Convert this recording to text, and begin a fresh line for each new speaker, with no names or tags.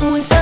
Muito